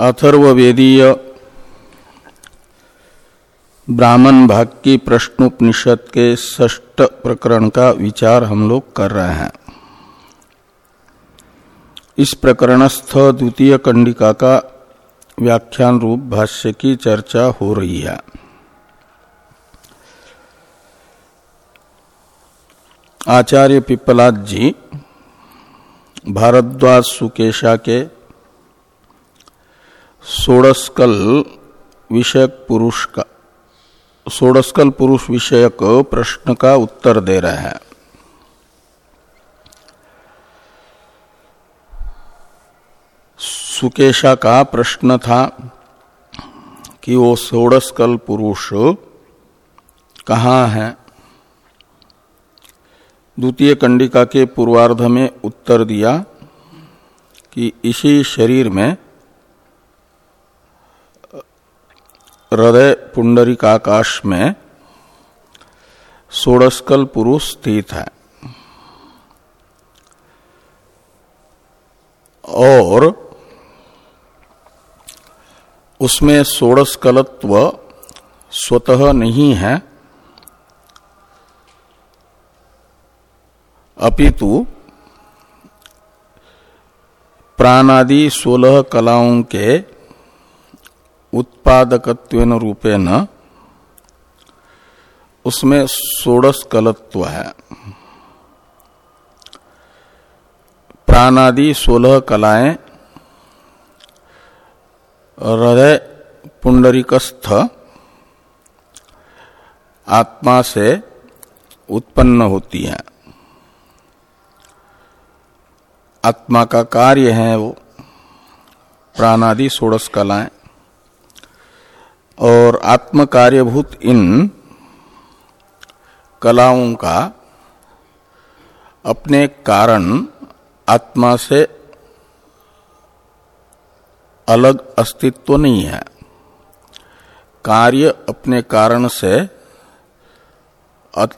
अथर्वेदीय ब्राह्मण भाग की प्रश्नोपनिषद के ष्ट प्रकरण का विचार हम लोग कर रहे हैं। इस प्रकरणस्थ द्वितीय कंडिका का व्याख्यान रूप भाष्य की चर्चा हो रही है। आचार्य पिपलाद जी, भारद्वाज सुकेशा के सोड़स्कल विषयक पुरुष का, सोड़स्कल पुरुष विषयक प्रश्न का उत्तर दे रहे हैं। सुकेशा का प्रश्न था कि वो सोड़स्कल पुरुष कहाँ है? द्वितीय कंडिका के पूर्वार्ध में उत्तर दिया कि इसी शरीर में हृदय पुंडरिकाकाश में सोड़स्कल पुरुष स्थित है और उसमें सोड़स्कलत्व स्वतः नहीं है, अपितु प्राणादि सोलह कलाओं के उत्पादकत्व रूपेण उसमें सोड़स कलत्व है। प्राणादि सोलह कलाएँ, हृदय पुंडरिकस्थ, आत्मा से उत्पन्न होती है। आत्मा का कार्य है वो। प्राणादि सोड़स कलाएँ और आत्म कार्यभूत इन कलाओं का अपने कारण आत्मा से अलग अस्तित्व नहीं है। कार्य अपने कारण से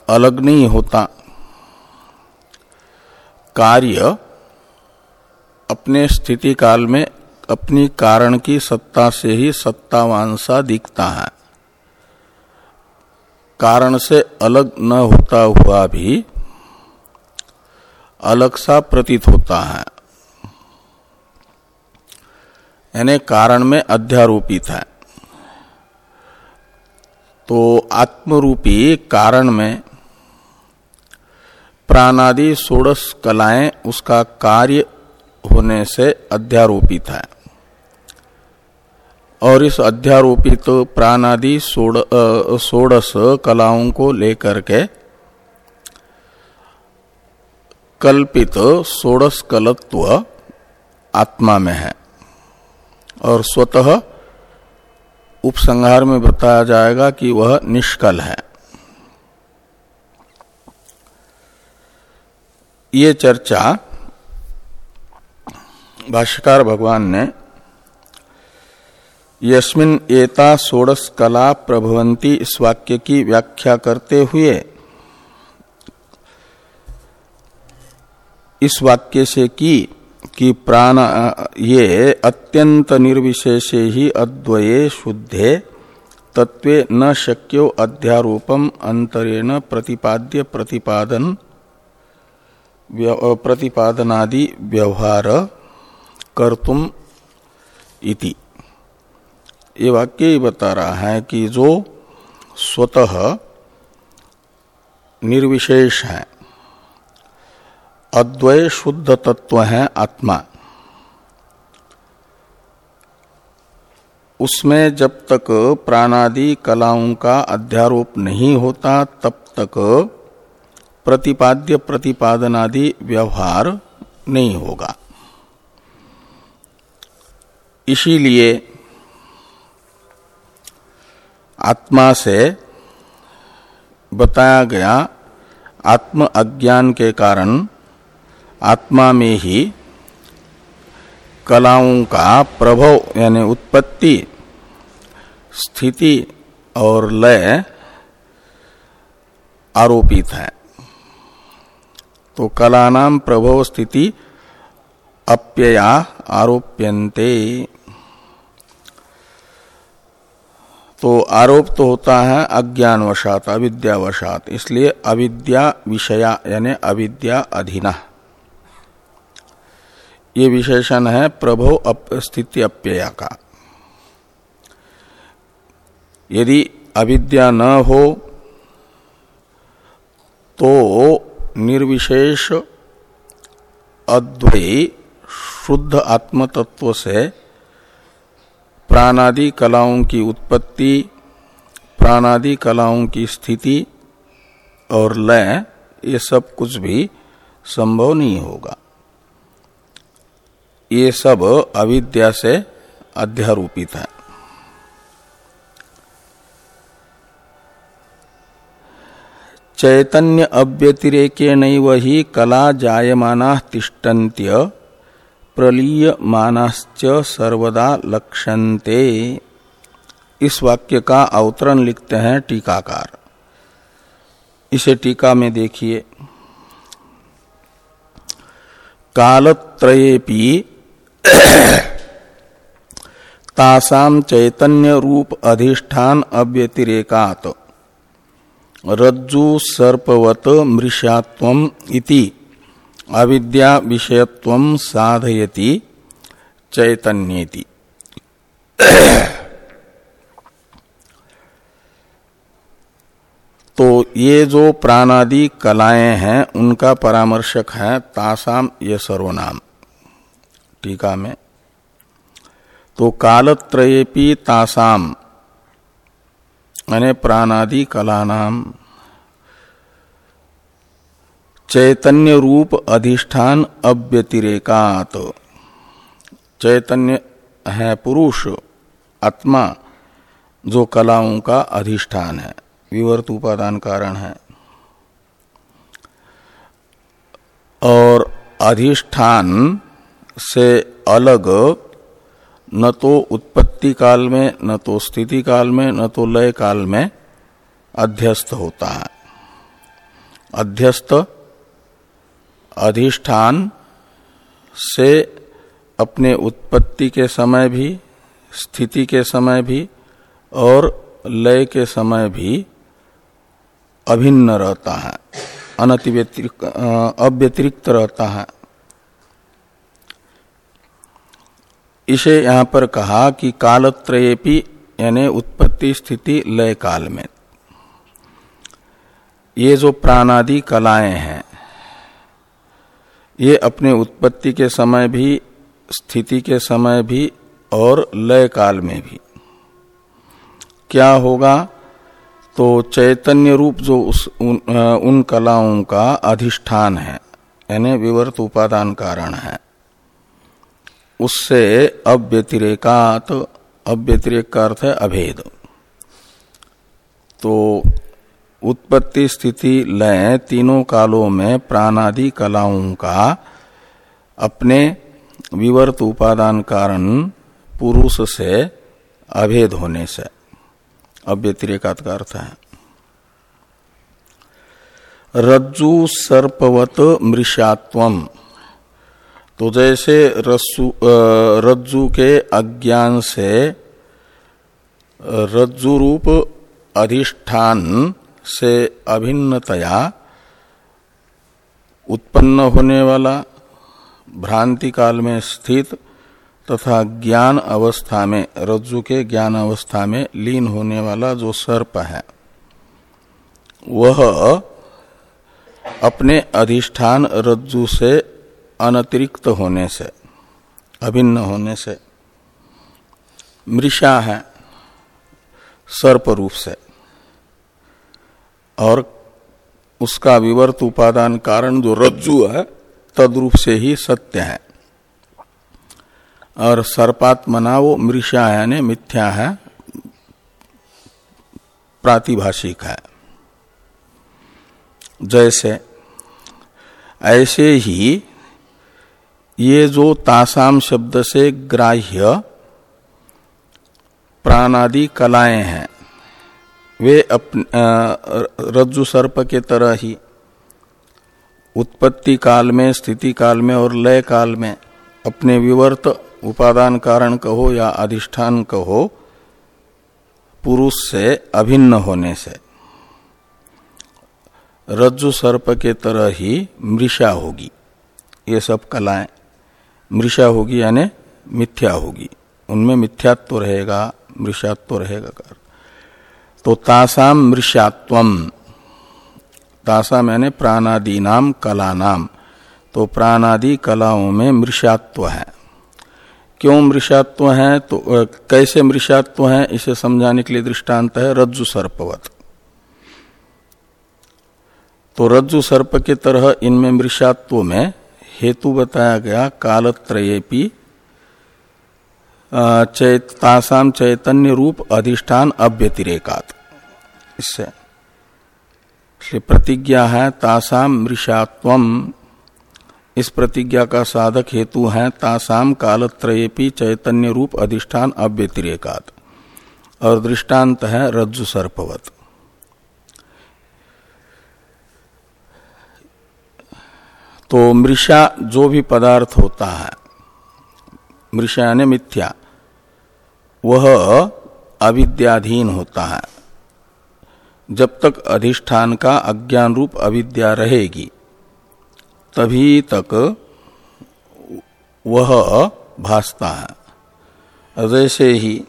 अलग नहीं होता। कार्य अपने स्थिति काल में अपनी कारण की सत्ता से ही सत्तावान सा दिखता है। कारण से अलग न होता हुआ भी अलग सा प्रतीत होता है। यानी कारण में अध्यारोपित है। तो आत्मरूपी कारण में प्राणादि सोड़स कलाएँ उसका कार्य होने से अध्यारोपित है और इस अध्यारोपित प्राणादि सोड़स कलाओं को लेकर के कल्पित सोड़स कलत्व आत्मा में है। और स्वतः उपसंहार में बताया जाएगा कि वह निष्कल है। ये चर्चा भाष्यकार भगवान ने, यस्मिन एता सोड़स कला प्रभवंती इस वाक्य की व्याख्या करते हुए, इस वाक्य से की, कि प्राण, ये अत्यंत निर्विशेषे ही अद्वये शुद्धे तत्वे न शक्यो अध्यारोपम अंतरेण प्रतिपाद्य प्रतिपादन प्रतिपादनादि व्यवहार कर्तुम इति। ये वाक्य ही बता रहा है कि जो स्वतः निर्विशेष है अद्वय शुद्ध तत्व है आत्मा। उसमें जब तक प्राणादि कलाओं का अध्यारोप नहीं होता, तब तक प्रतिपाद्य प्रतिपादनादि व्यवहार नहीं होगा। इसीलिए आत्मा से बताया गया आत्म अज्ञान के कारण आत्मा में ही कलाओं का प्रभाव यानी उत्पत्ति, स्थिति और लय आरोपित है। तो कलानाम प्रभव स्थिति अप्यया आरोप्यन्ते। तो आरोप तो होता है अज्ञानवशात, अविद्यावशात, इसलिए अविद्या विषया, यानी अविद्या अधीना। ये विशेषण है प्रभो स्थिति अप्यया का। यदि अविद्या न हो तो निर्विशेष अद्वै शुद्ध आत्म तत्व से प्राणादि कलाओं की उत्पत्ति, प्राणादि कलाओं की स्थिति और लय, ये सब कुछ भी संभव नहीं होगा। ये सब अविद्या से अध्यारोपित है। चैतन्य अव्यतिरेके नैव ही कला जायमाना तिष्ठन्त्य प्रलीय मानाश्च सर्वदा लक्षन्ते। इस वाक्य का अवतरण लिखते हैं टीकाकार। इसे टीका में देखिए। कालत्रयेपि तासाम चैतन्य रूप अधिष्ठान अव्यतिरेकात। रज्जु सर्पवत मृषात्व इति। अविद्या विषयत्व साधयति चैतन्येति। तो ये जो प्राणादि कलाएँ हैं, उनका परामर्शक है तासाम ये सर्वनाम। टीका में? तो कालत्रयेपी तासाम, यानी प्राणादि कला नाम चैतन्य रूप अधिष्ठान अव्यतिरेकात। चैतन्य है पुरुष, आत्मा, जो कलाओं का अधिष्ठान है। विवर्त उपादान कारण है। और अधिष्ठान से अलग, न तो उत्पत्ति काल में, न तो स्थिति काल में, न तो लय काल में अध्यस्त होता है। अध्यस्त अधिष्ठान से अपने उत्पत्ति के समय भी, स्थिति के समय भी, और लय के समय भी अभिन्न रहता है अव्यतिरिक्त रहता है। इसे यहाँ पर कहा कि कालत्रयेपी, यानी उत्पत्ति, स्थिति, लय काल में। ये जो प्राणादि कलाएँ हैं ये अपने उत्पत्ति के समय भी स्थिति के समय भी और लय काल में भी। क्या होगा? तो चैतन्य रूप जो उस उन, उन कलाओं का अधिष्ठान है यानी विवर्त उपादान कारण है उससे अव्यतिरेकात अव्यतिरेक का अर्थ है अभेद। तो उत्पत्ति स्थिति लय तीनों कालों में प्राणादि कलाओं का, अपने विवर्त उपादान कारण पुरुष से अभेद होने से। अव्यतिरेकात का अर्थ है। रज्जु सर्पवत मृषात्वम। तो जैसे रज्जु के अज्ञान से रज्जु रूप अधिष्ठान से अभिन्नतया उत्पन्न होने वाला भ्रांति काल में स्थित तथा ज्ञान अवस्था में, रज्जु के ज्ञान अवस्था में लीन होने वाला जो सर्प है, वह अपने अधिष्ठान रज्जु से अनतिरिक्त होने से, अभिन्न होने से, मृषा है, सर्प रूप से। और उसका विवर्त उपादान कारण जो रज्जु है, तद्रूप से ही सत्य है। और सर्पात्मना वो मृषा यानी मिथ्या है, प्रातिभाषिक है। जैसे, ऐसे ही ये जो तासाम शब्द से ग्राह्य प्राणादि कलाएँ हैं वे रज्जु सर्प के तरह ही, उत्पत्ति काल में, स्थिति काल में और लय काल में अपने विवर्त उपादान कारण कहो या अधिष्ठान कहो, पुरुष से अभिन्न होने से, रज्जु सर्प के तरह ही मृषा होगी। ये सब कलाएँ, मृषा होगी यानी मिथ्या होगी। उनमें मिथ्यात्व तो रहेगा, मृषात्व तो रहेगा कर। तो तासाम मृषात्वम तासाम यानी प्राणादि नाम कला नाम तो प्राणादि कलाओं में मृषात्व है। क्यों मृषात्व है? तो कैसे मृषात्व है? इसे समझाने के लिए दृष्टांत है रज्जु सर्पवत। तो रज्जु सर्प के तरह इनमें मृषात्व में हेतु बताया गया कालत्रयेपी तासाम चैतन्य रूप अधिष्ठान अव्यतिरेकात। इससे प्रतिज्ञा है तासाम मृषात्वम इस प्रतिज्ञा का साधक हेतु है तासाम कालत्रयेपी चैतन्य रूप अधिष्ठान अव्यतिरेकात। और दृष्टांत है, रज्जु सर्पवत। तो मृषा जो भी पदार्थ होता है, मृषा यानी मिथ्या वह अविद्याधीन होता है। जब तक अधिष्ठान का अज्ञान रूप अविद्या रहेगी, तभी तक वह भासता है। जैसे ही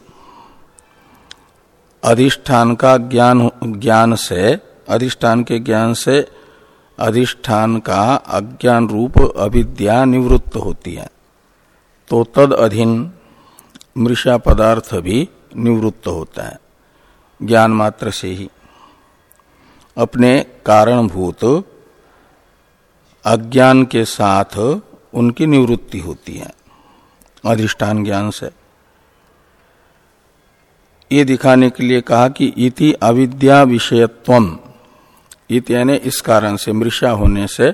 अधिष्ठान का ज्ञान ज्ञान से, अधिष्ठान के ज्ञान से अधिष्ठान का अज्ञान रूप अविद्या निवृत्त होती है तो तद अधीन मृषा पदार्थ भी निवृत्त होता है। ज्ञान मात्र से ही। अपने कारणभूत अज्ञान के साथ उनकी निवृत्ति होती है। अधिष्ठान ज्ञान से। ये दिखाने के लिए कहा कि इति अविद्या विषयत्वम। इत यानी इस कारण से मृषा होने से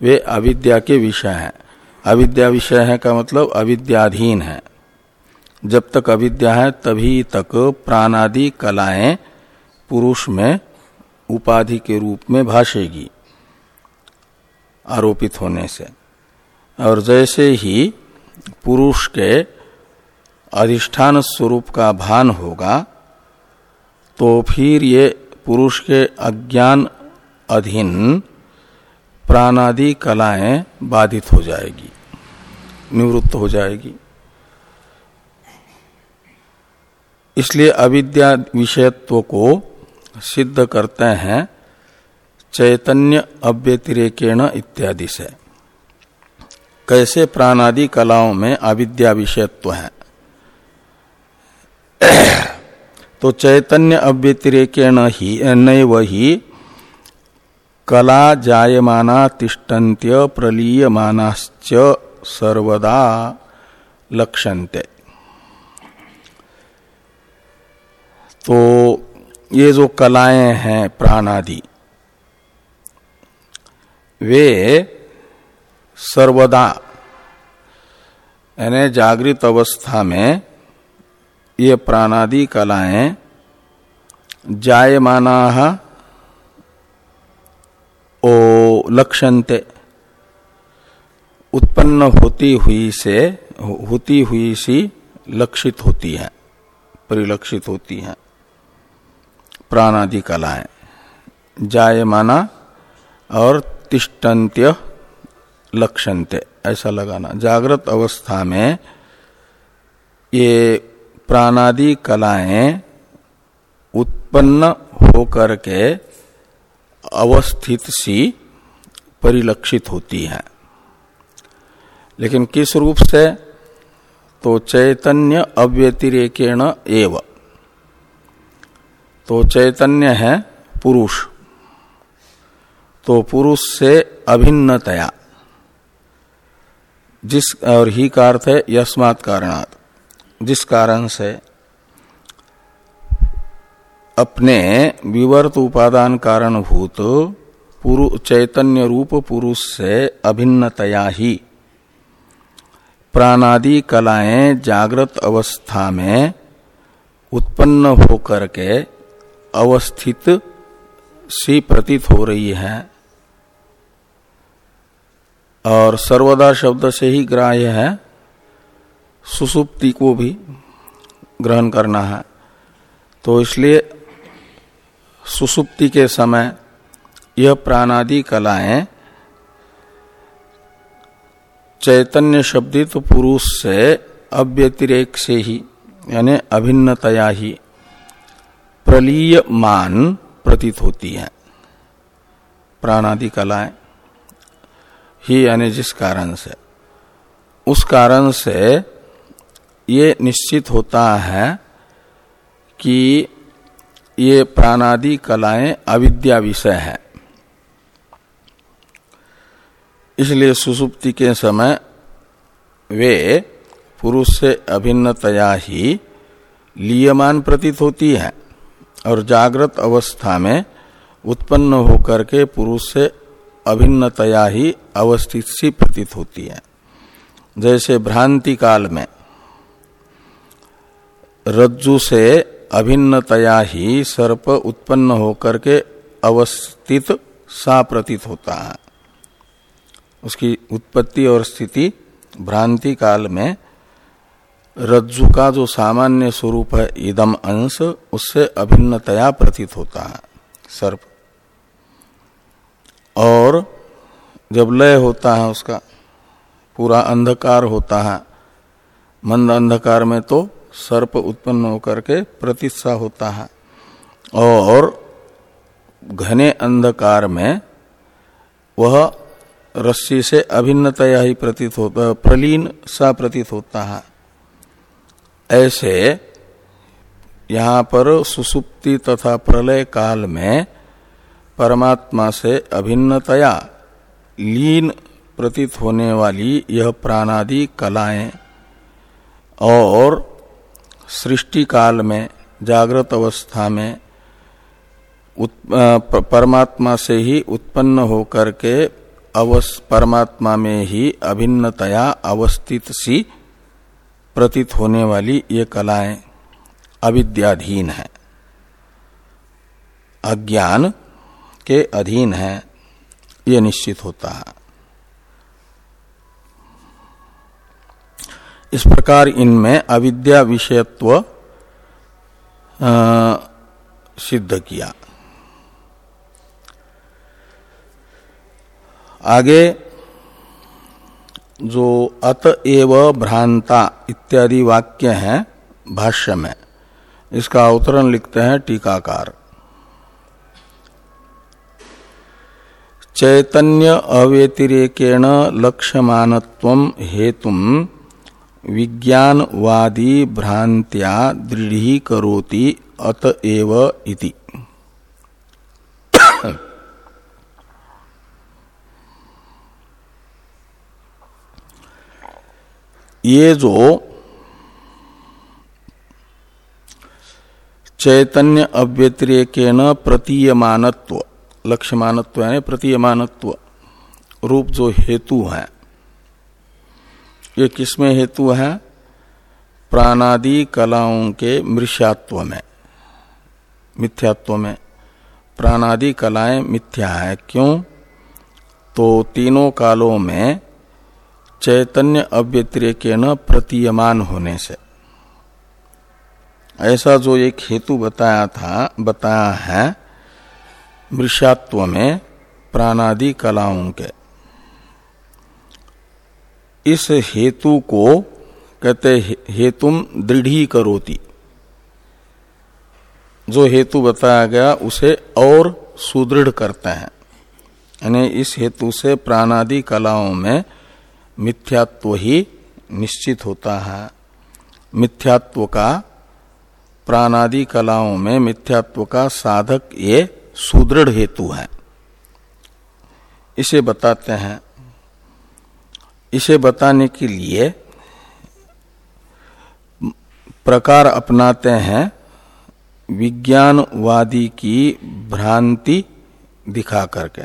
वे अविद्या के विषय हैं। अविद्या विषय है का मतलब अविद्याधीन है। जब तक अविद्या है, तभी तक प्राणादि कलाएँ पुरुष में, उपाधि के रूप में भाषेगी, आरोपित होने से। और जैसे ही पुरुष के अधिष्ठान स्वरूप का भान होगा तो फिर ये पुरुष के अज्ञान अधीन प्राणादि कलाएँ बाधित हो जाएगी, निवृत्त हो जाएगी। इसलिए अविद्या विषयत्व को सिद्ध करते हैं चैतन्य अव्यतिरेकेण इत्यादि से। कैसे प्राणादि कलाओं में अविद्या विषयत्व है? तो चैतन्य अव्यतिरेकेण ही, नैव ही कला जायमाना तिष्ठन्त्य प्रलीयमानाश्च सर्वदा लक्षन्ते। तो ये जो कलाएँ हैं प्राणादि, वे सर्वदा, यानी जागृत अवस्था में ये प्राणादि कलाएँ जायमाना ओ लक्षणते उत्पन्न होती हुई से, होती हुई सी लक्षित होती है, परिलक्षित होती है। प्राणादि कलाएँ जायमाना और तिष्टन्त्य लक्षन्ते, ऐसा लगाना। जागृत अवस्था में ये प्राणादि कलाएँ उत्पन्न होकर के अवस्थित सी परिलक्षित होती हैं। लेकिन किस रूप से? तो चैतन्य अव्यतिरेकेण एव। तो चैतन्य है पुरुष। तो पुरुष से अभिन्नतया। जिस, और ही का अर्थ है यस्मात् कारणात। जिस कारण से अपने विवर्त उपादान कारणभूत चैतन्य रूप पुरुष से अभिन्नतया ही प्राणादि कलाएँ जागृत अवस्था में उत्पन्न होकर के अवस्थित सी प्रतीत हो रही है। और सर्वदा शब्द से ही ग्राह्य है। सुसुप्ति को भी ग्रहण करना है। तो इसलिए सुसुप्ति के समय यह प्राणादि कलाएँ चैतन्य शब्दित पुरुष से अव्यतिरेक से ही, यानी अभिन्नतया ही प्रलीयमान प्रतीत होती है। प्राणादि कलाएँ। ही यानी जिस कारण से। उस कारण से ये निश्चित होता है कि ये प्राणादि कलाएँ अविद्या विषय है। इसलिए सुसुप्ति के समय वे पुरुष से अभिन्नतया ही लियमान प्रतीत होती है। और जागृत अवस्था में उत्पन्न होकर के पुरुष से अभिन्नतया ही अवस्थित सी प्रतीत होती है। जैसे भ्रांति काल में रज्जु से अभिन्नतया ही सर्प उत्पन्न होकर के अवस्थित सा प्रतीत होता है। उसकी उत्पत्ति और स्थिति भ्रांति काल में रज्जु का जो सामान्य स्वरूप है, इदम अंश, उससे अभिन्नतया प्रतीत होता है, सर्प। और जब लय होता है उसका, पूरा अंधकार होता है, मंद अंधकार में तो सर्प उत्पन्न होकर के प्रतिष्ठा होता है। और घने अंधकार में वह रस्सी से अभिन्नतया ही प्रतीत होता, प्रलीन सा प्रतीत होता है। ऐसे यहाँ पर सुसुप्ति तथा प्रलय काल में परमात्मा से अभिन्नतया लीन प्रतीत होने वाली यह प्राणादि कलाएँ और सृष्टि काल में, जागृत अवस्था में परमात्मा से ही उत्पन्न होकर के अवस, परमात्मा में ही अभिन्नतया अवस्थित सी प्रतीत होने वाली ये कलाएँ अविद्याधीन है। अज्ञान के अधीन है, ये निश्चित होता है। इस प्रकार इनमें अविद्या विषयत्व सिद्ध किया। आगे जो अतएव भ्रांता इत्यादि वाक्य हैं भाष्य में। इसका अवतरण लिखते हैं टीकाकार। चैतन्य अव्यतिरेकेण लक्ष्यमानत्व हेतुम विज्ञानवादी भ्रांत्या दृढ़ी करोति अतएव इति। ये जो चैतन्य अव्यतिरेकेन प्रतीयमानत्व, लक्ष्यमानत्व यानी प्रतीयमानत्व रूप जो हेतु है। ये किसमें हेतु है? प्राणादि कलाओं के मृष्यात्व में, मिथ्यात्व में। प्राणादि कलाएँ मिथ्या है। क्यों? तो तीनों कालों में चैतन्य अव्यतिरेक न प्रतीयमान होने से। ऐसा जो एक हेतु बताया था, बताया है, मृषात्व में प्राणादि कलाओं के। इस हेतु को कहते हेतुम दृढ़ी करोती जो हेतु बताया गया, उसे और सुदृढ़ करते हैं। यानी इस हेतु से प्राणादि कलाओं में मिथ्यात्व ही निश्चित होता है। मिथ्यात्व का प्राणादि कलाओं में मिथ्यात्व का साधक ये सुदृढ़ हेतु है। इसे बताते हैं। इसे बताने के लिए प्रकार अपनाते हैं। विज्ञानवादी की भ्रांति दिखा करके।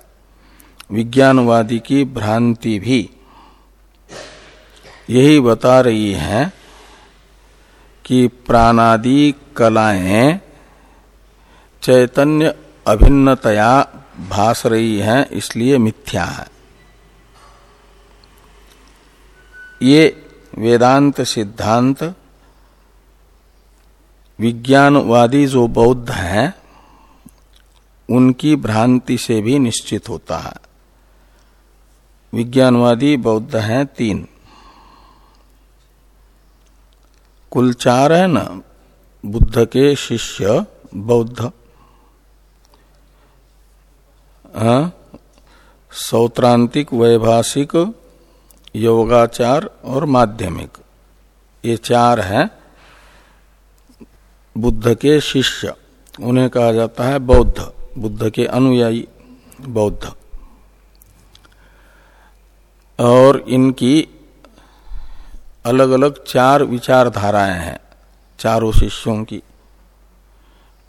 विज्ञानवादी की भ्रांति भी यही बता रही है कि प्राणादि कलाएँ चैतन्य अभिन्नतया भास रही हैं, इसलिए मिथ्या है। ये वेदांत सिद्धांत विज्ञानवादी जो बौद्ध हैं, उनकी भ्रांति से भी निश्चित होता है। विज्ञानवादी बौद्ध हैं तीन। कुल चार है ना? बुद्ध के शिष्य, बौद्ध। सौत्रांतिक, वैभाषिक, योगाचार और माध्यमिक। ये चार हैं। बुद्ध के शिष्य, उन्हें कहा जाता है बौद्ध। बुद्ध के अनुयायी, बौद्ध। और इनकी अलग अलग चार विचारधाराएँ हैं, चारों शिष्यों की।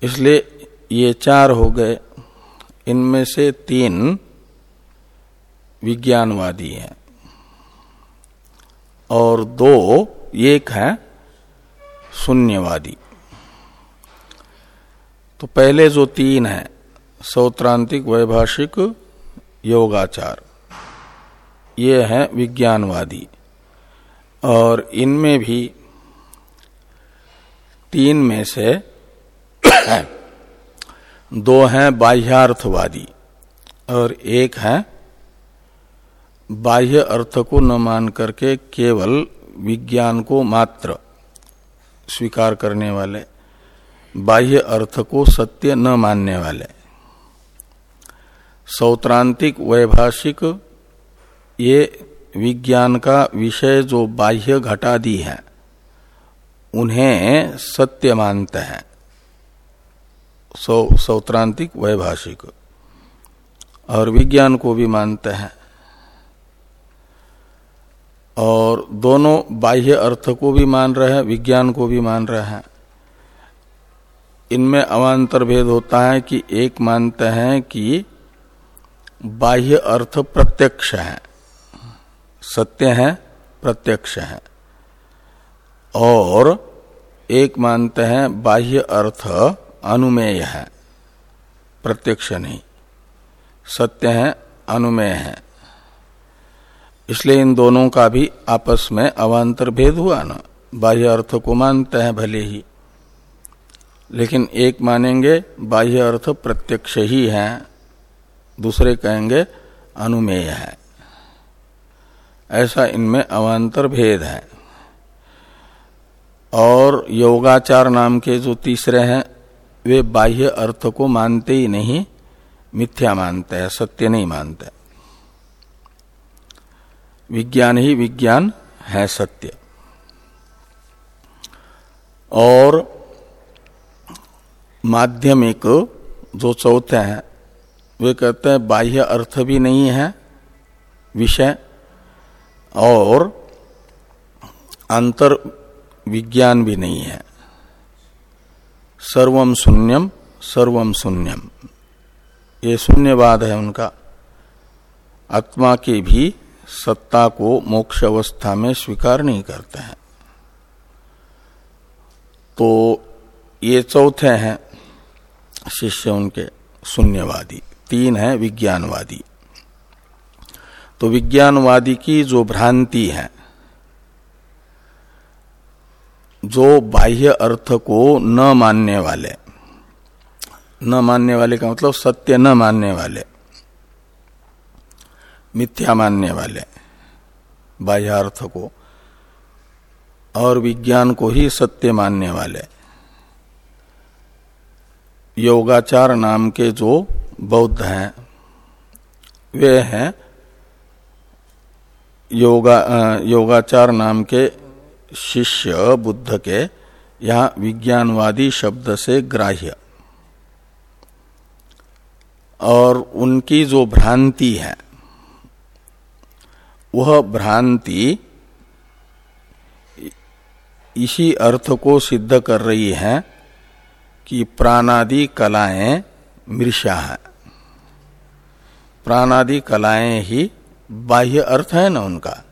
इसलिए ये चार हो गए, इनमें से तीन विज्ञानवादी हैं और दो, एक है शून्यवादी। तो पहले जो तीन है, सौत्रांतिक वैभाषिक योगाचार, ये है विज्ञानवादी। और इनमें भी तीन में से दो हैं बाह्यार्थवादी और एक है बाह्य अर्थ को न मान करके केवल विज्ञान को मात्र स्वीकार करने वाले, बाह्य अर्थ को सत्य न मानने वाले। सौत्रांतिक, वैभाषिक ये विज्ञान का विषय जो बाह्य घटादि है, उन्हें सत्य मानते हैं। सौ, सौत्रांतिक वैभाषिक। और विज्ञान को भी मानते हैं। और दोनों बाह्य अर्थ को भी मान रहे हैं, विज्ञान को भी मान रहे हैं। इनमें अवान्तर भेद होता है कि एक मानते हैं कि बाह्य अर्थ प्रत्यक्ष है। सत्य है, प्रत्यक्ष है। और एक मानते हैं, बाह्य अर्थ अनुमेय है। प्रत्यक्ष नहीं। सत्य है, अनुमेय है। इसलिए इन दोनों का भी आपस में अवान्तर भेद हुआ ना। बाह्य अर्थ को मानते हैं भले ही। लेकिन एक मानेंगे, बाह्य अर्थ प्रत्यक्ष ही है, दूसरे कहेंगे, अनुमेय है। ऐसा इनमें अवान्तर भेद है। और योगाचार नाम के जो तीसरे हैं, वे बाह्य अर्थ को मानते ही नहीं, मिथ्या मानते हैं, सत्य नहीं मानते। विज्ञान ही विज्ञान है सत्य। और माध्यमिक जो चौथे हैं, वे कहते हैं बाह्य अर्थ भी नहीं है, विषय और अंतर विज्ञान भी नहीं है। सर्वम शून्यम सर्वम शून्यम ये शून्यवाद है उनका। आत्मा की भी सत्ता को मोक्ष अवस्था में स्वीकार नहीं करते हैं। तो ये चौथे हैं शिष्य उनके, शून्यवादी। तीन है विज्ञानवादी। तो विज्ञानवादी की जो भ्रांति है, जो बाह्य अर्थ को न मानने वाले, न मानने वाले का मतलब सत्य न मानने वाले, मिथ्या मानने वाले बाह्य अर्थ को, और विज्ञान को ही सत्य मानने वाले। योगाचार नाम के जो बौद्ध हैं, वे हैं योगा योगाचार नाम के शिष्य बुद्ध के यहाँ विज्ञानवादी शब्द से ग्राह्य। और उनकी जो भ्रांति है, वह भ्रांति इसी अर्थ को सिद्ध कर रही है कि प्राणादि कलाएँ मृषा है। प्राणादि कलाएँ ही बाह्य अर्थ है ना उनका।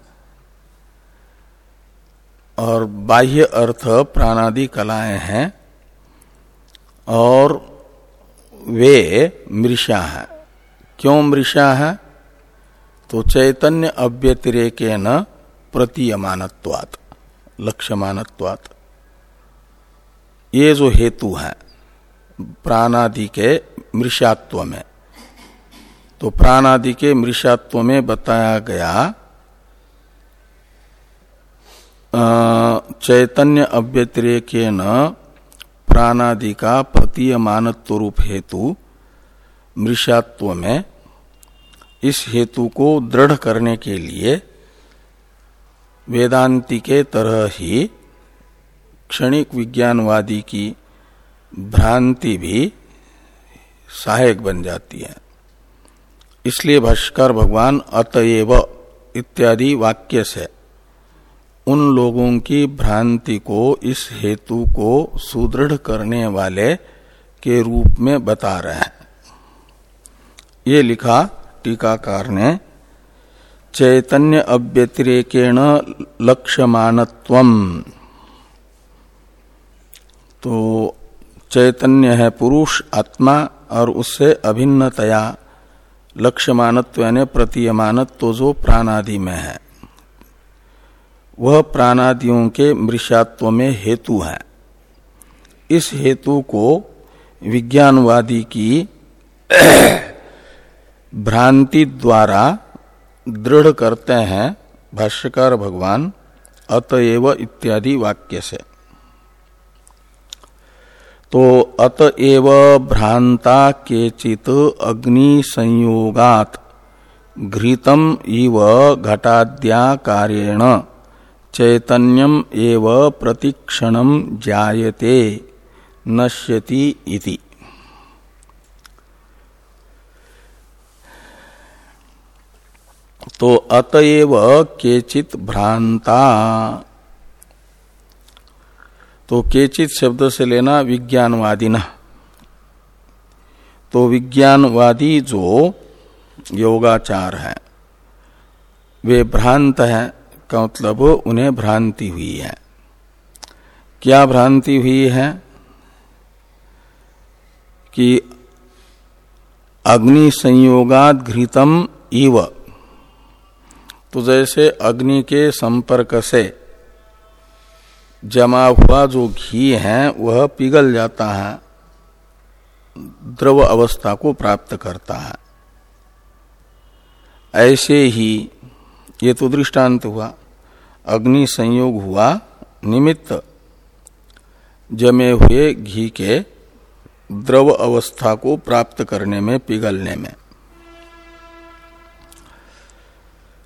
और बाह्य अर्थ प्राणादि कलाएँ हैं और वे मृषा है। क्यों मृषा है? तो चैतन्य अव्यतिरेक न प्रतीयमानत्वात्, लक्ष्यमानत्वात्। ये जो हेतु है प्राणादि के मृषात्व में तो प्राणादि के मृषात्व में बताया गया चैतन्य अव्यतिरेक न प्राणादि का प्रतीयमानत्व रूप हेतु मृषात्व में इस हेतु को दृढ़ करने के लिए वेदांति के तरह ही क्षणिक विज्ञानवादी की भ्रांति भी सहायक बन जाती है। इसलिए भाष्कर भगवान अतएव इत्यादि वाक्य से उन लोगों की भ्रांति को, इस हेतु को सुदृढ़ करने वाले के रूप में बता रहे हैं। ये लिखा टीकाकार ने, चैतन्य अव्यतिरेकेण लक्ष्यमानत्व। तो चैतन्य है पुरुष, आत्मा और उससे अभिन्नतया लक्ष्यमानत्व यानी प्रतीयमानत्व जो प्राणादि में है। वह प्राणादियों के मृषात्व में हेतु है। इस हेतु को विज्ञानवादी की भ्रांति द्वारा दृढ़ करते हैं भाष्यकार भगवान, अतएव इत्यादि वाक्य से। तो अतएव भ्रांता केचित अग्नि संयोगात घृतम इव घटाद्या कार्येण चैतन्यम एव प्रतिक्षणम जायते। नश्यति इति। तो अतएव केचित भ्रांता तो केचित शब्द से लेना विज्ञानवादी न तो विज्ञानवादी जो योगाचार है, वे भ्रांत है, का मतलब उन्हें भ्रांति हुई है। क्या भ्रांति हुई है? कि अग्नि संयोगात घृतम इव। तो जैसे अग्नि के संपर्क से जमा हुआ जो घी है, वह पिघल जाता है, द्रव अवस्था को प्राप्त करता है। ऐसे ही ये तो दृष्टांत हुआ। अग्नि संयोग हुआ निमित्त। जमे हुए घी के द्रव अवस्था को प्राप्त करने में, पिघलने में।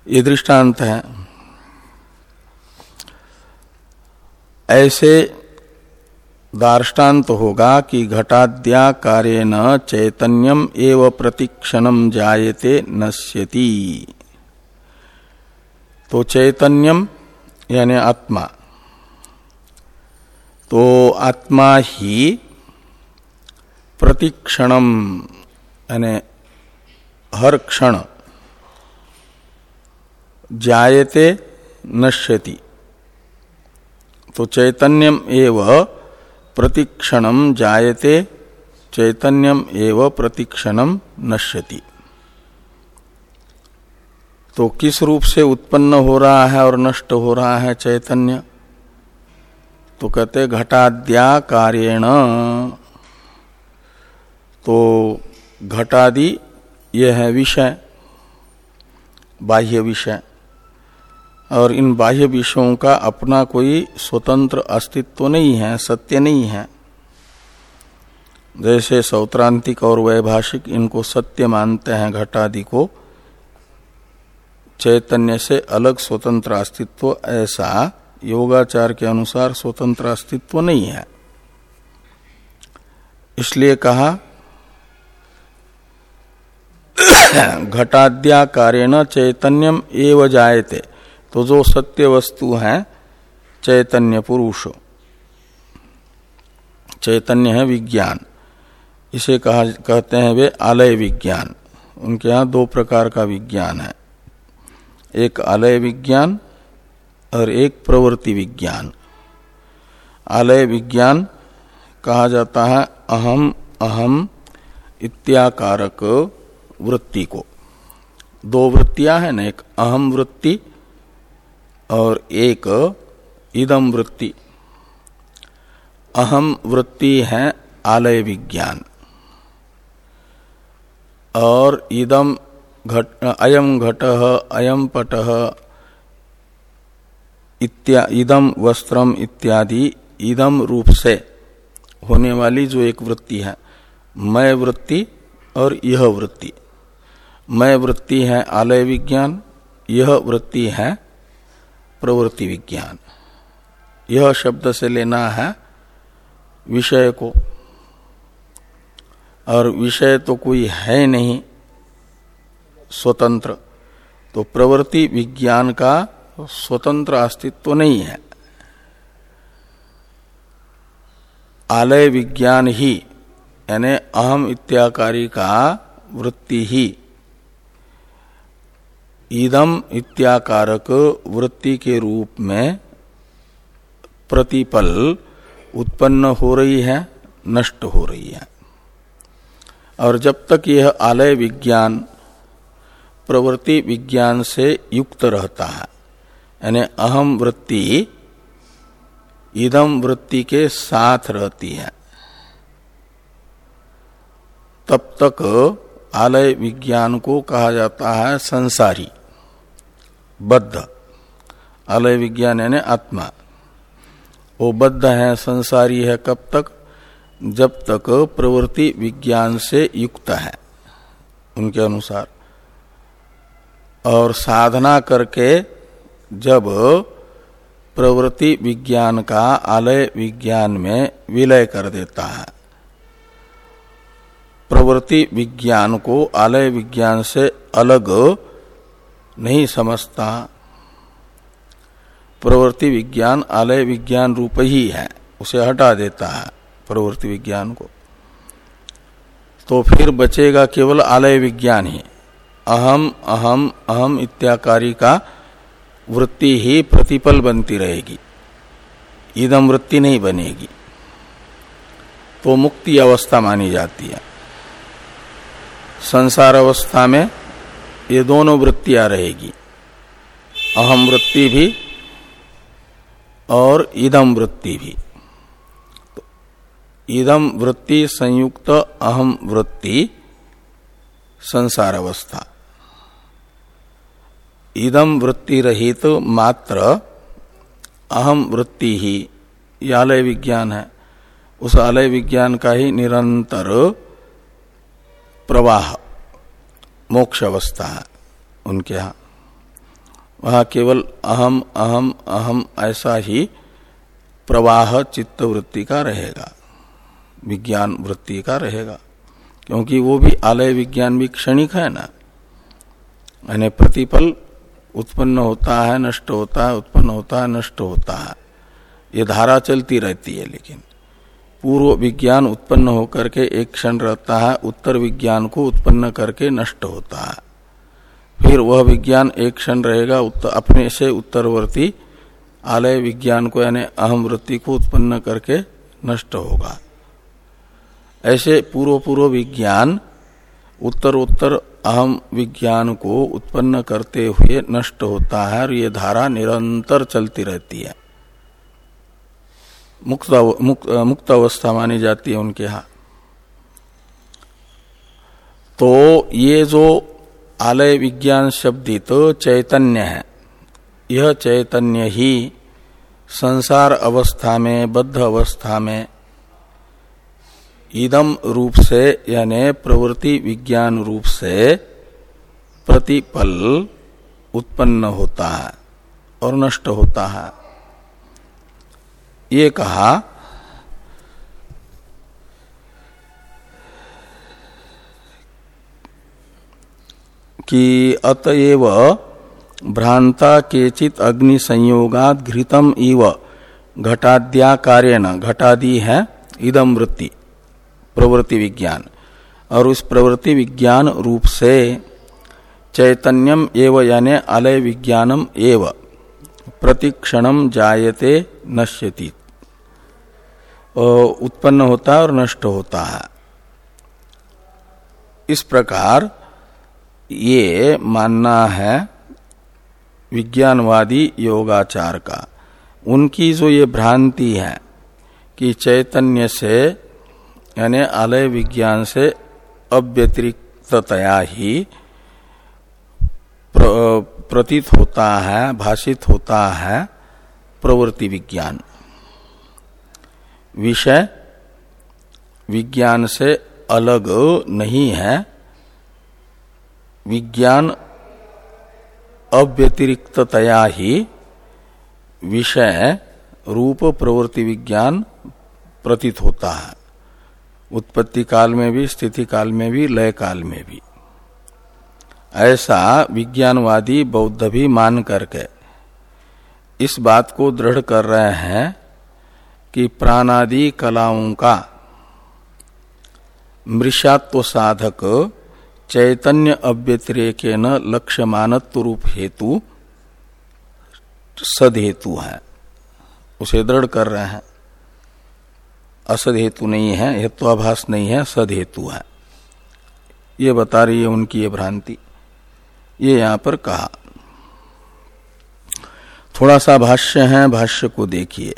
ये दृष्टांत है। ऐसे दार्टान्त होगा कि घटाद्या कार्य न चैतन्यम एव प्रतिक्षणम जायते नश्यति। तो चैतन्यम यानी आत्मा। तो आत्मा ही प्रतिक्षणम यानी हर क्षण जायते नश्यति। तो चैतन्यम एव प्रतिक्षणम जायते, चैतन्यम एव प्रतिक्षणम नश्यति। तो किस रूप से उत्पन्न हो रहा है और नष्ट हो रहा है चैतन्य? तो कहते घटाद्या कार्यण तो घटादि यह है विषय, बाह्य विषय। और इन बाह्य विषयों का अपना कोई स्वतंत्र अस्तित्व नहीं है, सत्य नहीं है। जैसे सौत्रांतिक और वैभाषिक इनको सत्य मानते हैं घटादि को, चैतन्य से अलग स्वतंत्र अस्तित्व ऐसा योगाचार के अनुसार स्वतंत्र अस्तित्व नहीं है। इसलिए कहा घटाद्या कार्यण चैतन्यम एव जायते। तो जो सत्य वस्तु है, चैतन्य पुरुष। चैतन्य है विज्ञान। इसे कहा, कहते हैं वे आलय विज्ञान। उनके यहाँ दो प्रकार का विज्ञान है। एक आलय विज्ञान और एक प्रवृत्ति विज्ञान। आलय विज्ञान कहा जाता है अहम अहम इत्याकारक वृत्ति को। दो वृत्तियाँ हैं ना, एक अहम वृत्ति और एक इदम वृत्ति। अहम वृत्ति है आलय विज्ञान। और इदम घट अयम घट अयम पट इदम वस्त्रम इत्यादि इदम रूप से होने वाली जो एक वृत्ति है मैं वृत्ति और यह वृत्ति। मैं वृत्ति है आलय विज्ञान, यह वृत्ति है प्रवृत्ति विज्ञान। यह शब्द से लेना है विषय को। और विषय तो कोई है नहीं, स्वतंत्र। तो प्रवृत्ति विज्ञान का स्वतंत्र अस्तित्व तो नहीं है। आलय विज्ञान ही, यानी अहम इत्याकारी का वृत्ति ही ईदम इत्याकारक वृत्ति के रूप में प्रतिपल उत्पन्न हो रही है, नष्ट हो रही है। और जब तक यह आलय विज्ञान, प्रवृत्ति विज्ञान से युक्त रहता है, यानी अहम वृत्ति इदम वृत्ति के साथ रहती है, तब तक आलय विज्ञान को कहा जाता है संसारी। बद्ध। आलय विज्ञान यानी आत्मा। वो बद्ध है, संसारी है कब तक? जब तक प्रवृत्ति विज्ञान से युक्त है, उनके अनुसार। और साधना करके जब प्रवृत्ति विज्ञान का आलय विज्ञान में विलय कर देता है, प्रवृत्ति विज्ञान को आलय विज्ञान से अलग नहीं समझता। प्रवृत्ति विज्ञान आलय विज्ञान रूप ही है, उसे हटा देता है प्रवृत्ति विज्ञान को। तो फिर बचेगा केवल आलय विज्ञान ही। अहम अहम अहम इत्याकारी का वृत्ति ही प्रतिपल बनती रहेगी। ईदम वृत्ति नहीं बनेगी। तो मुक्ति अवस्था मानी जाती है। संसार अवस्था में ये दोनों वृत्तियाँ रहेगी। अहम वृत्ति भी और इदम वृत्ति भी। तो इदम वृत्ति संयुक्त, अहम वृत्ति संसार अवस्था इदम वृत्ति रहित तो मात्र, अहम वृत्ति ही आलय विज्ञान है। उस आलय विज्ञान का ही निरंतर प्रवाह। मोक्ष अवस्था है उनके यहाँ। वहाँ केवल अहम अहम अहम ऐसा ही प्रवाह चित्त वृत्ति का रहेगा, विज्ञान वृत्ति का रहेगा। क्योंकि वो भी आलय विज्ञान भी क्षणिक है ना। यानी प्रतिपल उत्पन्न होता है, नष्ट होता है, उत्पन्न होता है, नष्ट होता है। ये धारा चलती रहती है लेकिन। पूर्व विज्ञान उत्पन्न होकर के एक क्षण रहता है, उत्तर विज्ञान को उत्पन्न करके नष्ट होता है। फिर वह विज्ञान एक क्षण रहेगा अपने से उत्तरवर्ती आलय विज्ञान को यानी अहम वृत्ति को उत्पन्न करके नष्ट होगा। ऐसे पूर्व पूर्व विज्ञान उत्तर उत्तर अहम विज्ञान को उत्पन्न करते हुए नष्ट होता है और ये धारा निरंतर चलती रहती है। मुक्त मुक्त, अवस्था मानी जाती है उनके यहाँ। तो ये जो आलय विज्ञान शब्दित चैतन्य है यह चैतन्य ही संसार अवस्था में बद्ध अवस्था में इदम रूप से यानी प्रवृत्ति विज्ञान रूप से प्रतिपल उत्पन्न होता है और नष्ट होता है। ये कहा, कि अतएव भ्रांता केचित अग्नि संयोगात घृतम इव घटाद्या कार्यण घटादि है इदम वृत्ति, प्रवृत्ति विज्ञान। और उस प्रवृत्ति विज्ञान रूप से चैतन्यम एव यानि अलय विज्ञानम एव, प्रतिक्षणम जायते नश्यति। उत्पन्न होता है और नष्ट होता है। इस प्रकार ये मानना है विज्ञानवादी योगाचार का। उनकी जो ये भ्रांति है कि चैतन्य से यानी आलय विज्ञान से अव्यतिरिक्तया ही प्र, प्रतीत होता है भाषित होता है प्रवृत्ति विज्ञान। विषय विज्ञान से अलग नहीं है। विज्ञान अव्यतिरिक्तया ही विषय रूप प्रवृत्ति विज्ञान प्रतीत होता है। उत्पत्ति काल में भी, स्थिति काल में भी, लय काल में भी। ऐसा विज्ञानवादी बौद्ध भी मान करके इस बात को दृढ़ कर रहे हैं कि प्राणादि कलाओं का। मृषात्व साधक चैतन्य अव्यतिरेक न लक्ष्य मानत्व रूप हेतु सद हेतु है। उसे दृढ़ कर रहे हैं। असद हेतु नहीं है, हेत्वाभास नहीं है सद हेतु है। ये बता रही है उनकी ये भ्रांति। ये यहाँ पर कहा। थोड़ा सा भाष्य है, भाष्य को देखिए।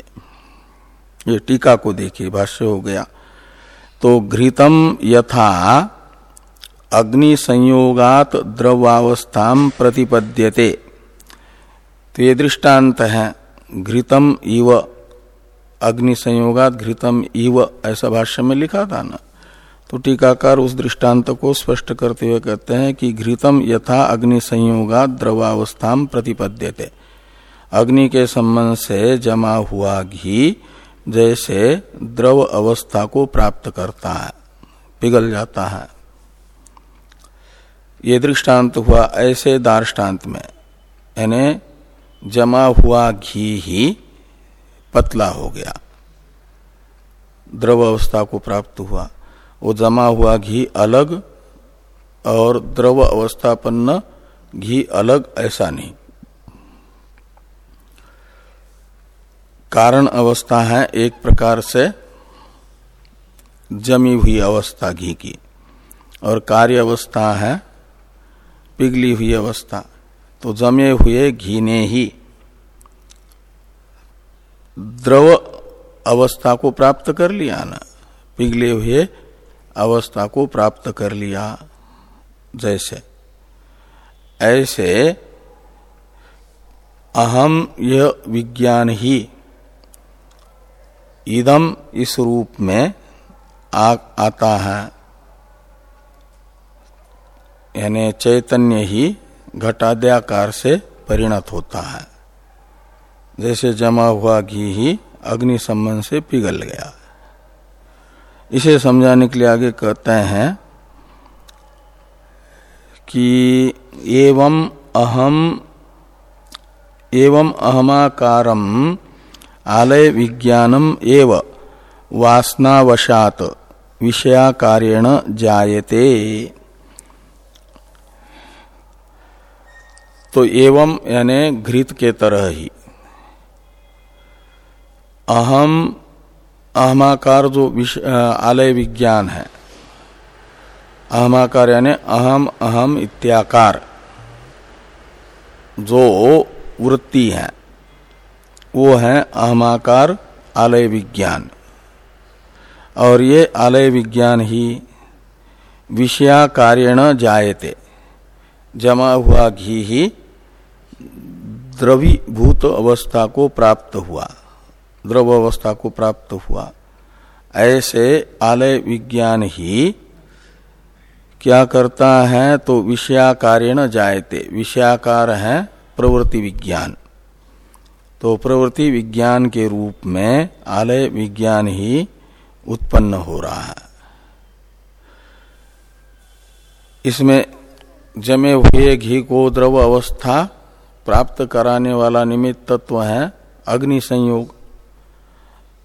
ये टीका को देखिए, भाष्य हो गया। तो घृतम यथा अग्नि संयोगात द्रवावस्था प्रतिपद्यते। तो ये दृष्टांत है, घृतम इव अग्नि संयोगात घृतम इव, ऐसा भाष्य में लिखा था ना। तो टीकाकार उस दृष्टांत को स्पष्ट करते हुए कहते हैं कि घृतम यथा अग्नि संयोगात द्रवावस्था प्रतिपद्यते। अग्नि के संबंध से जमा हुआ घी जैसे द्रव अवस्था को प्राप्त करता है, पिघल जाता है। ये दृष्टांत हुआ ऐसे दार्टान्त में। यानी जमा हुआ घी ही पतला हो गया। द्रव अवस्था को प्राप्त हुआ। वो जमा हुआ घी अलग और द्रव अवस्थापन्न घी अलग ऐसा नहीं। कारण अवस्था है एक प्रकार से जमी हुई अवस्था, घी की। और कार्य अवस्था है पिघली हुई अवस्था। तो जमे हुए घी ने ही द्रव अवस्था को प्राप्त कर लिया ना। पिघले हुए अवस्था को प्राप्त कर लिया जैसे। ऐसे अहम यह विज्ञान ही इदम इस रूप में आ, आता है। यानी चैतन्य ही घटाद्याकार से परिणत होता है। जैसे जमा हुआ घी ही अग्नि संबंध से पिघल गया। इसे समझाने के लिए आगे कहते हैं कि एवं अहम एवं अहमाकारम आलय विज्ञानम एव। वासनावशात विषयाकारेण जायते। तो एवं यानी घृत के तरह ही। अहम, अहमाकार जो आलय विज्ञान है। अहमाकार यानी अहम अहम इत्याकार जो वृत्ति है। वो है अहमाकार आलय विज्ञान। और ये आलय विज्ञान ही विषयाकार्यण जायते। जमा हुआ घी ही द्रवीभूत अवस्था को प्राप्त हुआ। द्रव अवस्था को प्राप्त हुआ। ऐसे आलय विज्ञान ही क्या करता है तो विषयाकार्य न जायते। विषयाकार है प्रवृत्ति विज्ञान। तो प्रवृत्ति विज्ञान के रूप में आलय विज्ञान ही उत्पन्न हो रहा है। इसमें जमे हुए घी को द्रव अवस्था प्राप्त कराने वाला निमित्त तत्व है अग्नि संयोग।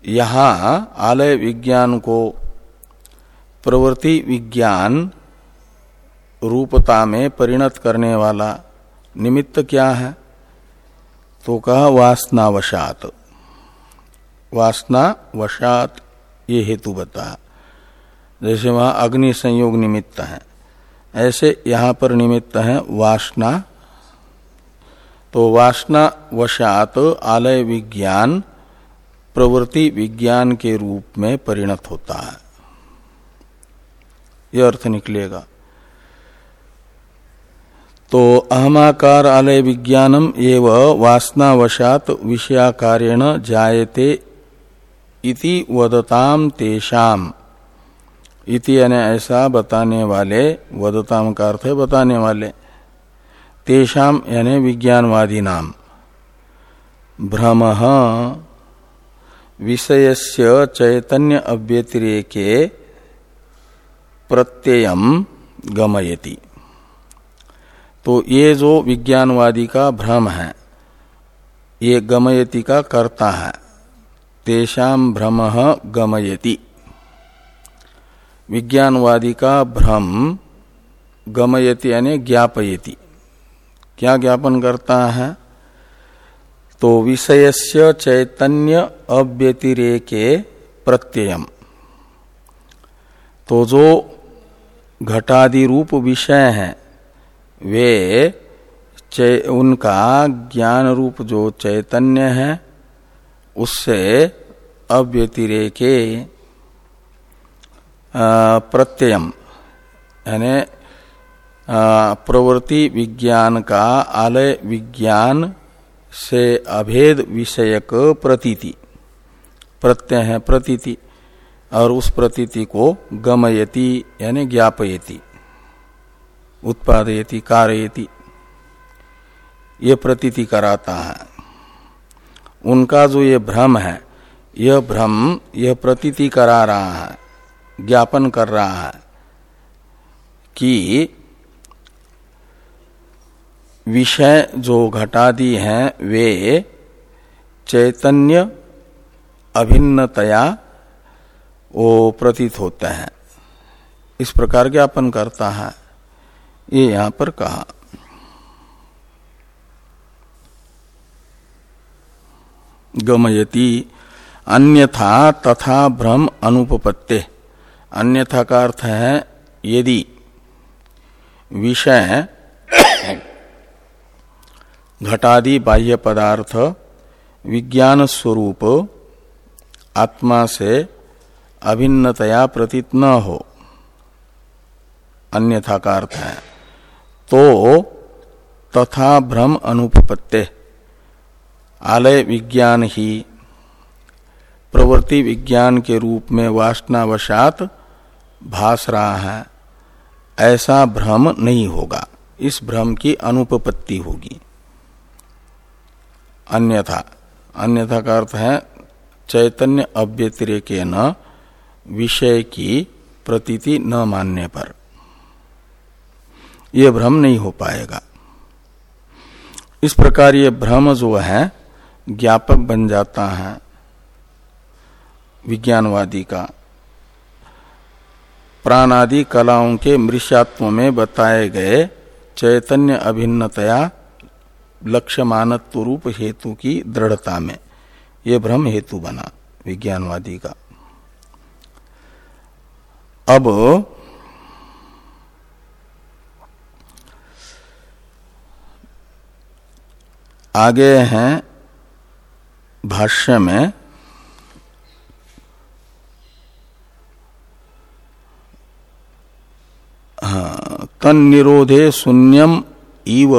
यहाँ आलय विज्ञान को प्रवृत्ति विज्ञान रूपता में परिणत करने वाला निमित्त क्या है? तो कहा वासनावशात वासना वशात ये हेतु बता। जैसे वहाँ अग्नि संयोग निमित्त है। ऐसे यहाँ पर निमित्त है वासना। तो वासना वशात आलय विज्ञान, प्रवृत्ति विज्ञान के रूप में परिणत होता है। यह अर्थ निकलेगा। तो अहमाकार आलय विज्ञानम एव वासनावशात विषयाकारेण जायते इति वदताम तेषाम। इति यानी ऐसा बताने वाले, वदताम का अर्थ है बताने वाले। तेषाम यानी विज्ञानवादी नाम भ्रम विषयस्य चैतन्य अव्यतिरेके प्रत्ययम गमयति। तो ये जो विज्ञानवादी का भ्रम है, ये गमयति का कर्ता है। तेषाम भ्रम गमयति। विज्ञानवादी का भ्रम गमयति यानी ज्ञापयति। क्या ज्ञापन करता है? तो विषयस्य चैतन्य अव्यतिरेके प्रत्ययम। तो जो घटादि रूप विषय हैं वे उनका ज्ञान रूप जो चैतन्य है, उससे अव्यतिरेके प्रत्ययम, यानी प्रवृत्ति विज्ञान का आलय विज्ञान से अभेद विषयक प्रतीति, प्रत्यय है प्रतीति, और उस प्रतीति को गमयति, यानी ज्ञापयति। उत्पादयति, कारयति। ये प्रतीति कराता है। उनका जो ये भ्रम है यह भ्रम यह प्रतीति करा रहा है, ज्ञापन कर रहा है कि विषय जो घटादि हैं, वे चैतन्य अभिन्नतया वो प्रतीत होते हैं। इस प्रकार ज्ञापन करता है। ये यहाँ पर कहा। गमयति, अन्यथा तथा भ्रम अनुपपत्ते। अन्यथा का अर्थ है, यदि विषय घटादि बाह्य पदार्थ, विज्ञान स्वरूप, आत्मा से अभिन्नतया प्रतीत न हो। अन्यथा का अर्थ है। तो तथा भ्रम अनुपत्ते आलय विज्ञान ही, प्रवृत्ति विज्ञान के रूप में वासनावशात भास रहा है। ऐसा भ्रम नहीं होगा। इस भ्रम की अनुपपत्ति होगी। अन्यथा अन्यथा का अर्थ है, चैतन्य अव्यतिरेक न विषय की प्रतीति न मानने पर। यह भ्रम नहीं हो पाएगा। इस प्रकार ये भ्रम जो है, ज्ञापक बन जाता है विज्ञानवादी का। प्राणादि कलाओं के मृष्यात्व में बताए गए चैतन्य अभिन्नतया लक्ष्य मानत्व रूप हेतु की दृढ़ता में यह भ्रम हेतु बना विज्ञानवादी का। अब आगे हैं भाष्य में। हाँ, तन निरोधे शून्यम इव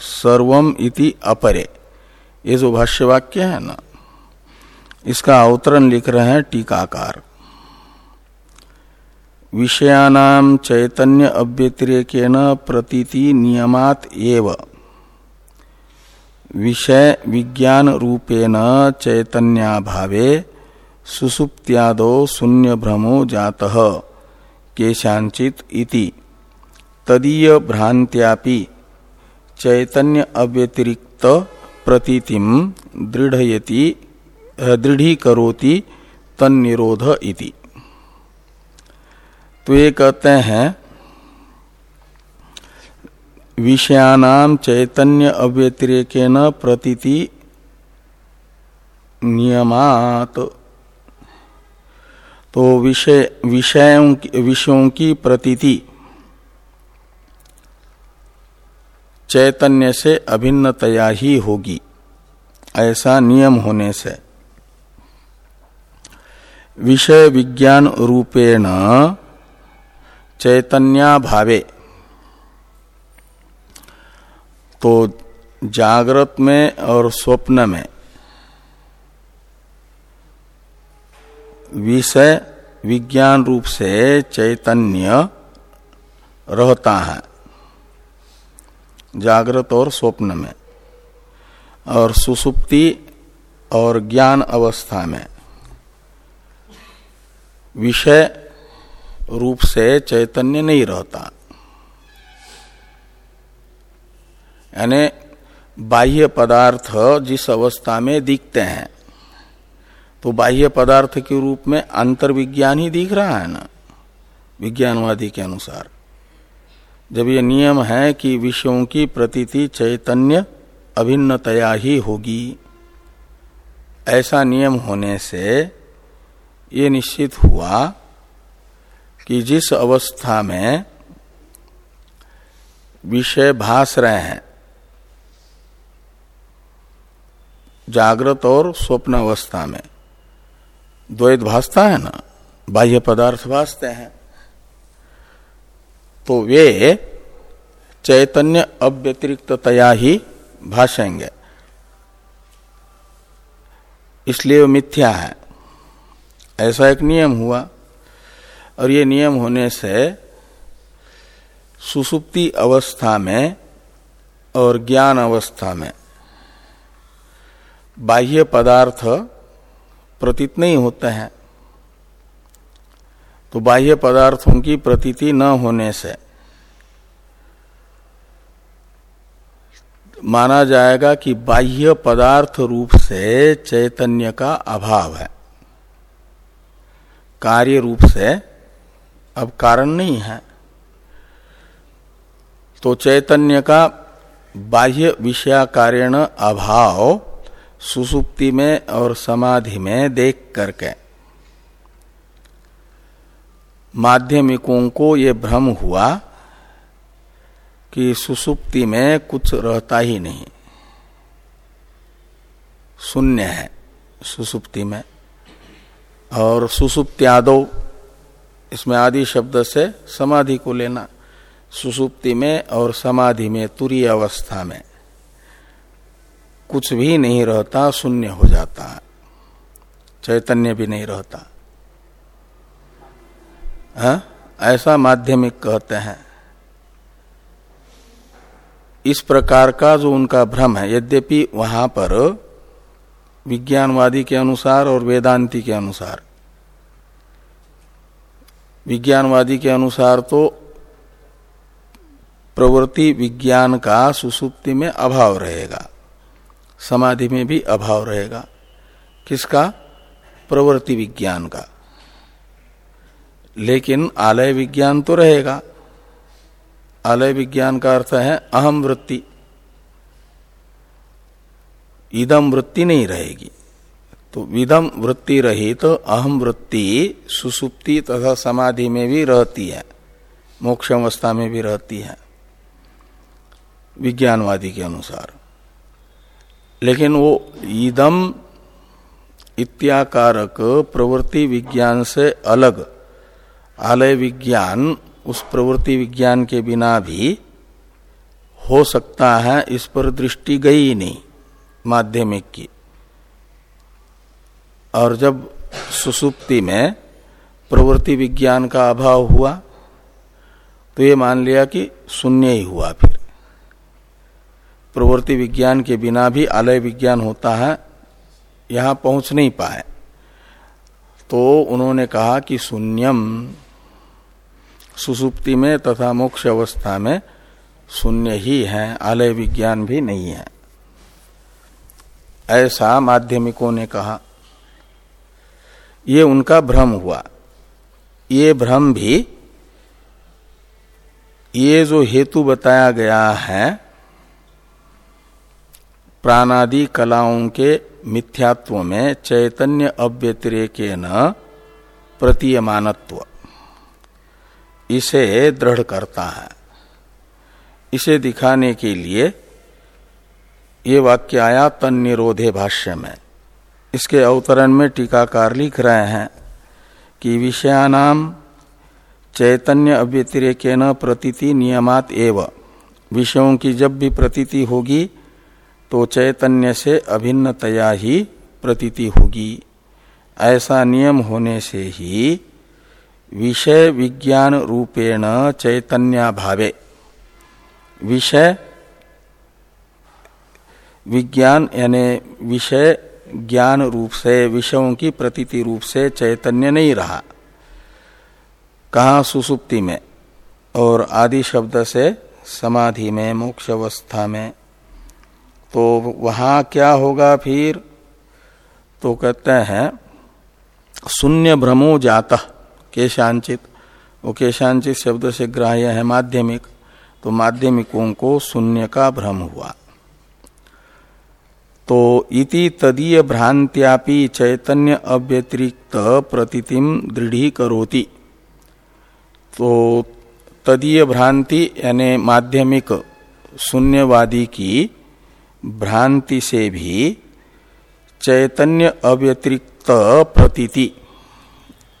सर्वम इति अपरे। ये जो भाष्य वाक्य है ना इसका अवतरण लिख रहे हैं टीकाकार। विषयानाम चैतन्य अव्यतिरेकेन प्रतीति नियमात एवं। विषय विज्ञान रूपेण चैतन्याभावे सुसुप्त्यादो शून्य भ्रमो जात केशांचित इति। तदीय भ्रांत्यापि चैतन्य अव्यतिरिक्त प्रतीतिम दृढ़यति दृढ़ीकरोति तन्निरोध इति। तो ये कहते हैं विषयानाम चैतन्य अव्यतिरेकेन प्रतीति नियमात। तो विषय, विषयों की विषयों की प्रतीति। चैतन्य से अभिन्नतया ही होगी, ऐसा नियम होने से। विषय विज्ञान रूपेण चैतन्या भावे तो जागृत में और स्वप्न में विषय विज्ञान रूप से चैतन्य रहता है, जागृत और स्वप्न में, और सुसुप्ति और ज्ञान अवस्था में। विषय रूप से चैतन्य नहीं रहता। यानी बाह्य पदार्थ जिस अवस्था में दिखते हैं तो बाह्य पदार्थ के रूप में अंतर्विज्ञान ही दिख रहा है ना, विज्ञानवादी के अनुसार। जब ये नियम है कि विषयों की प्रतीति चैतन्य अभिन्नतया ही होगी, ऐसा नियम होने से ये निश्चित हुआ कि जिस अवस्था में विषय भास रहे हैं जागृत और स्वप्न अवस्था में। द्वैत भासता है ना? बाह्य पदार्थ भासते हैं। तो वे चैतन्य अव्यतिरिक्तया ही भाषेंगे इसलिए वो मिथ्या है। ऐसा एक नियम हुआ। और ये नियम होने से सुसुप्ति अवस्था में और ज्ञान अवस्था में बाह्य पदार्थ प्रतीत नहीं होते हैं। तो बाह्य पदार्थों की प्रतीति न होने से माना जाएगा कि बाह्य पदार्थ रूप से चैतन्य का अभाव है। कार्य रूप से अब कारण नहीं है। तो चैतन्य का बाह्य विषयाकारण अभाव सुसुप्ति में और समाधि में देख करके। माध्यमिकों को ये भ्रम हुआ कि सुसुप्ति में कुछ रहता ही नहीं। शून्य है सुसुप्ति में। और सुसुप्त्यादो, इसमें आदि शब्द से समाधि को लेना, सुसुप्ति में और समाधि में तुरी अवस्था में। कुछ भी नहीं रहता, शून्य हो जाता है। चैतन्य भी नहीं रहता। है? ऐसा माध्यमिक कहते हैं। इस प्रकार का जो उनका भ्रम है, यद्यपि वहाँ पर विज्ञानवादी के अनुसार और वेदांति के अनुसार, विज्ञानवादी के अनुसार तो प्रवृत्ति विज्ञान का सुसुप्ति में अभाव रहेगा। समाधि में भी अभाव रहेगा। किसका? प्रवृत्ति विज्ञान का। लेकिन आलय विज्ञान तो रहेगा। आलय विज्ञान का अर्थ है अहम वृत्ति। इदम वृत्ति नहीं रहेगी। तो विदम वृत्ति रही तो अहम वृत्ति सुसुप्ति तथा समाधि में भी रहती है। मोक्ष अवस्था में भी रहती है। विज्ञानवादी के अनुसार। लेकिन वो ईदम इत्याकारक प्रवृत्ति विज्ञान से अलग। आलय विज्ञान उस प्रवृत्ति विज्ञान के बिना भी हो सकता है, इस पर दृष्टि गई नहीं माध्यमिक की। और जब सुसुप्ति में प्रवृत्ति विज्ञान का अभाव हुआ तो ये मान लिया कि शून्य ही हुआ फिर। प्रवृत्ति विज्ञान के बिना भी आलय विज्ञान होता है, यहाँ पहुँच नहीं पाए। तो उन्होंने कहा कि शून्यम, सुसुप्ति में तथा मोक्ष अवस्था में शून्य ही है, आलय विज्ञान भी नहीं है। ऐसा माध्यमिकों ने कहा। ये उनका भ्रम हुआ। ये भ्रम भी, ये जो हेतु बताया गया है प्राणादि कलाओं के मिथ्यात्व में चैतन्य अव्यतिरेक न प्रतीयमानत्व। इसे दृढ़ करता है। इसे दिखाने के लिए ये वाक्य आया तन निरोधे भाष्य में। इसके अवतरण में टीकाकार लिख रहे हैं कि विषयानाम चैतन्य अव्यतिरेक न प्रतीति नियमात एव। विषयों की जब भी प्रतीति होगी तो चैतन्य से अभिन्नतया ही प्रतीति होगी। ऐसा नियम होने से ही विषय विज्ञान रूपेण चैतन्य भावे। विषय विज्ञान यानी विषय ज्ञान रूप से, विषयों की प्रतीति रूप से चैतन्य नहीं रहा। कहा सुसुप्ति में और आदि शब्द से समाधि में मोक्ष अवस्था में तो वहाँ क्या होगा फिर? तो कहते हैं, शून्य भ्रमो जाता, केशांचित। वो केशांचित शब्द से ग्राह्य है माध्यमिक। तो माध्यमिकों को शून्य का भ्रम हुआ। तो इति तदीय भ्रांत्यापि चैतन्य अव्यतिरिक्त प्रतीतिम दृढ़ी करोति तो तदीय भ्रांति यानी माध्यमिक शून्यवादी की भ्रांति से भी चैतन्य अव्यतिरिक्त प्रतीति,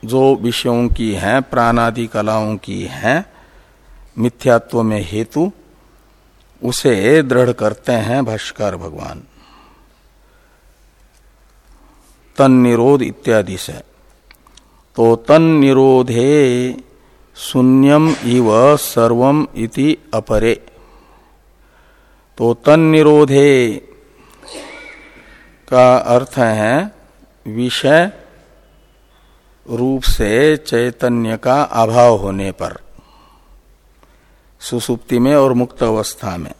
जो विषयों की है, प्राणादि कलाओं की है, मिथ्यात्व में हेतु, उसे दृढ़ करते हैं भाष्कर भगवान। तन निरोध इत्यादि से। तो तन निरोधे शून्यम इव सर्वम इति अपरे। तो तन निरोधे का अर्थ है विषय रूप से चैतन्य का अभाव होने पर, सुसुप्ति में और मुक्त अवस्था में।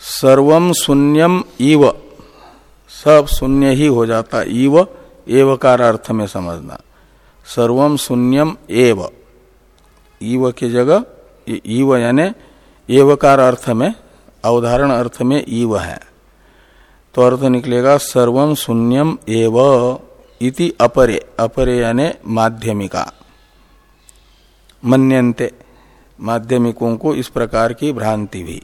सर्वम शून्यम इव, सब शून्य ही हो जाता इव, एवकार अर्थ में समझना। सर्वम शून्यम एव ईव की जगह ईव यानी एवकार अर्थ में, अवधारण अर्थ में ईव है। तो अर्थ निकलेगा सर्वम शून्यम एव इति अपरे अपरे यानी माध्यमिका। मन्यन्ते, माध्यमिकों को इस प्रकार की भ्रांति भी।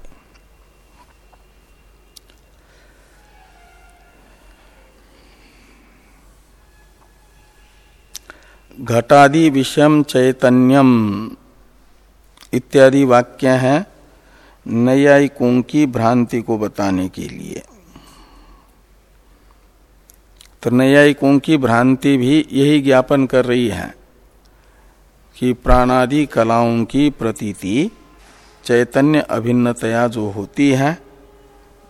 घटादि विषम चैतन्यम इत्यादि वाक्य हैं। नैयायिकों की भ्रांति को बताने के लिए। तो नैयायिकों की भ्रांति भी यही ज्ञापन कर रही है कि प्राणादि कलाओं की प्रतीति, चैतन्य अभिन्नतया जो होती है,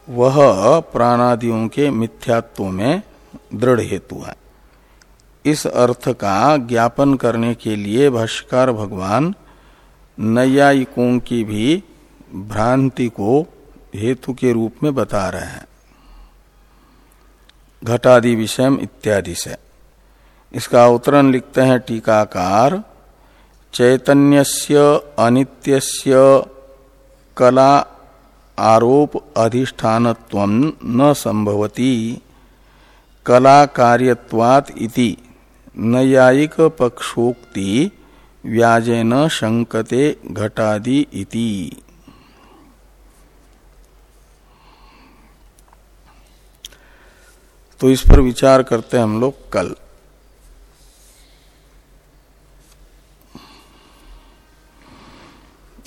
वह प्राणादियों के मिथ्यात्व में दृढ़ हेतु है। इस अर्थ का ज्ञापन करने के लिए भाष्कर भगवान नैयायिकों की भी भ्रांति को हेतु के रूप में बता रहे हैं। घटादि विषय इत्यादि से। इसका उत्तरण लिखते हैं टीकाकार, चैतन्यस्य अनित्यस्य कला आरोप अधिष्ठानत्व न संभवती कला कार्यवात इति नैयायिक पक्षोक्ति व्याजेन शंकते घटादि इति। तो इस पर विचार करते हैं हम लोग कल।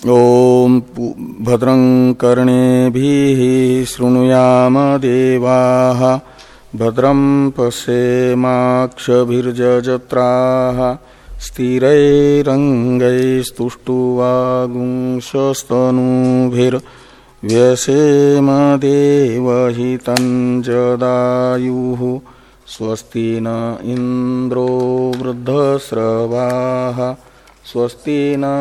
ओम भद्रं कर्णे शृणुयाम देवा, भद्रं पश्येमाक्षभिर्जत्राः स्थिरैरङ्गैस्तुष्टुवागुंशस्तनूभिर्व्यसेम देवहितञ्जदायुः स्वस्ति न इंद्रो वृद्धस्रवा स्वस्ति न